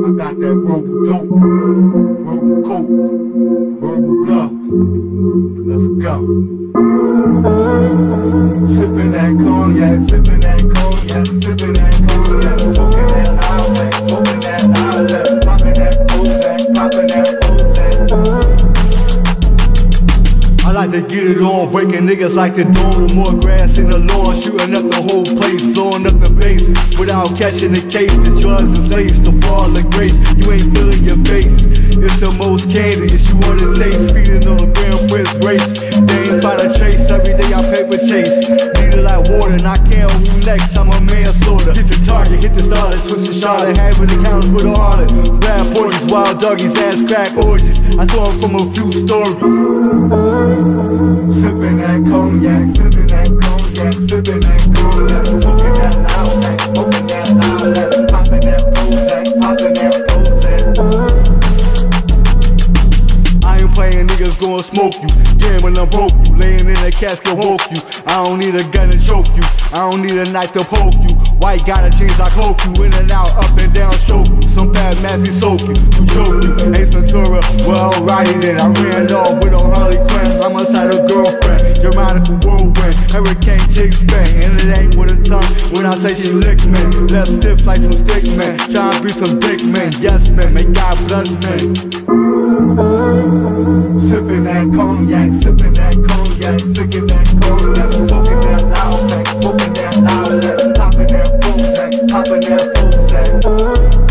I got that verbal dope, verbal coke, verbal bluff. Let's go. Sipping that cognac, sipping that cognac, sipping that cognac, smoking that outlet, smoking that outlet, To get it on, breaking niggas like the dawn. More grass in the lawn, shooting up the whole place, blowing up the bases without catching the case. The drugs is laced, the fall of grace. You ain't feeling your face. It's the most candy, it's you wanna taste. Speeding on the ground with race. They ain't find a trace, every day I paper chase. Need it like water, and I can't who next. I'm a manslaughter. Hit the target, hit the starter, twist the having the counters with a harlot. Bad porties, wild doggies, ass crack orgies. I throw 'em from a few stories. Gonna smoke you, gambling I'm broke you, laying in a casket woke you. I don't need a gun to choke you, I don't need a knife to poke you. White got a jeans I cloak you, in and out, up and down, choke you. Some bad massy soak you, who choke you. Ace Ventura, well, righty then. I ran off with a Harley Quinn, I must have a girlfriend. Germanical whirlwind, hurricane kick spin, and it ain't with a tongue. When I say she lick me, left stiff like some stick man. Tryna be some dick man, yes man, may God bless me. Sipping that cognac, sipping that cognac, sipping that cognac, smoking that loud smoking that loud popping that Prozac, popping that Prozac.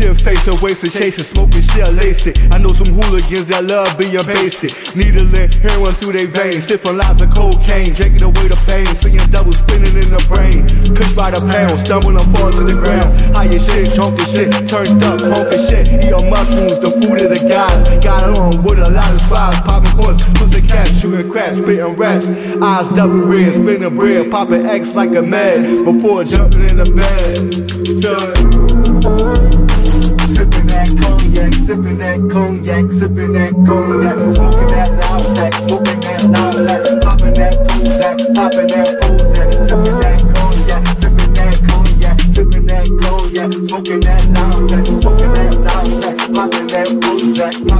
I'm getting shit faced and chasing, smoking shit, laced it. I know some hooligans that love being basic. Needling heroin through their veins, different lots of cocaine, taking away the pain, seeing double spinning in the brain. Cooked by the pound, stumbling and fall to the ground. High as shit, drunk as shit, turned up, funk as shit. Eat on mushrooms, the food of the guys. Got on with a lot of spies, popping horse, pussy cat, shooting crap, spitting raps. Eyes double red, spinning bread, popping X like a mad. Before jumping in the bed. Feeling that cognac, sipping that cognac, smoking that loud pack, smoking that loud pack, popping that Prozac, popping that Prozac, sipping that cognac, sipping that cognac, sipping that cognac, smoking that loud pack, smoking that loud Prozac, popping that Prozac.